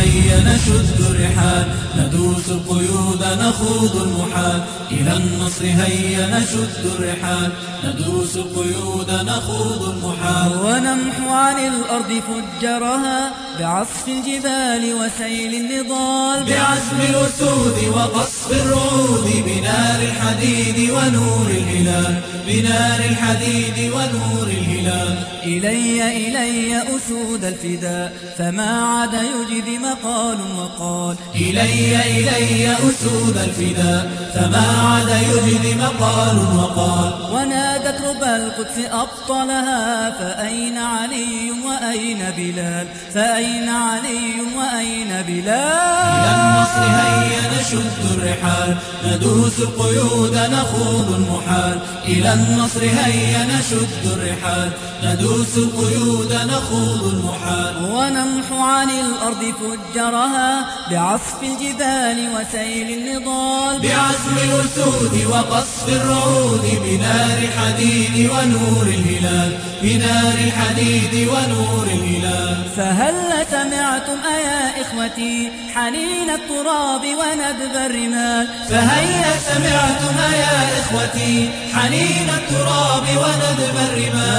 هيا نشد الرحال ندوس القيود نخوض المحال. إلى النصر هيا نشد الرحال ندوس القيود نخوض المحال. ونمحو عن الأرض فجرها بعصف الجبال وسيل النضال. بعزم الأسود وقصف الرعود بنار الحديد ونور الهلال. بنار الحديد ونور الهلال. إلي إلي أسود الفداء فما عاد يجدي مقال وقال إلي إلي أسود الفداء فما عاد يجدي مقال وقال. ونادت ربى القدس أبطلها فأين علي وأين بلال؟ فأين علي وأين بلال؟ إلى النصر هيا نشد الرحال ندوس القيود نخوض المحال. إلى النصر هيا نشد الرحال ندوس القيود نخوض المحال. ونمحو عن الأرض فجرها بعصف الجبال وسيل النضال. بعزم الأسود وقصف الرعود بنار الحديد ونور الهلال بنار الحديد ونور الهلال. فهل سمعتم أيا إخوتي حنين التراب وندب الرمال؟ فهيا سمعتم يا إخوتي حنين التراب وندب الرمال؟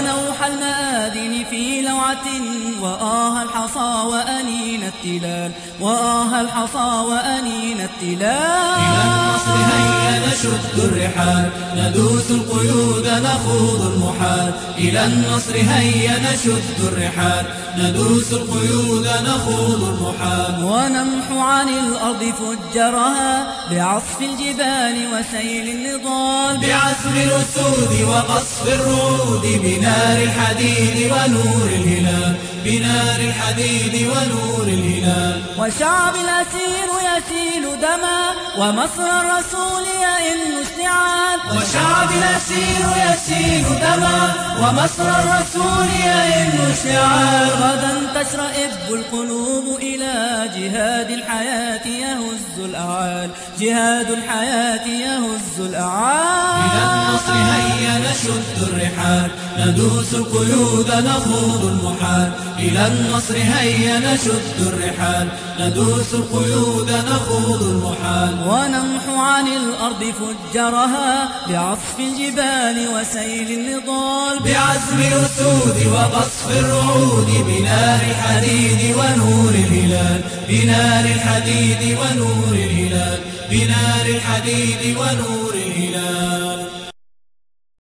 المآذن في لوعة وآه الحصى وأنين التلال. وآه الحصى وأنين التلال. إلى النصر هيا نشد الرحال. ندوس القيود نخوض المحال. إلى النصر هيا نشد الرحال. ندوس القيود نخوض المحال. ونمحو عن الأرض فجرها بعصف الجبال وسيل النضال. بعزم الأسود وقصف الرعود بنار الحديد ونور الهلال بنار الحديد ونور الهلال. وشعب الأسير يسيل دما ومصر الرسول يئن اشتعال وشعب الأسير يسيل دما ومصر الرسول يئن اشتعال غدا تشرئب القلوب إلى جهاد الحياة يهز الأعال. جهاد الحياة يهز الأعال. النصر هيا نشد الرحال ندوس القيود نخوض المحال. إلى النصر هيا نشد الرحال ندوس القيود نخوض المحال. ونمحو عن الأرض فجرها بعصف الجبال وسيل النضال بعزم الأسود وقصف الرعود بنار الحديد ونور الهلال. بنار الحديد ونور الهلال بنار الحديد ونور الهلال.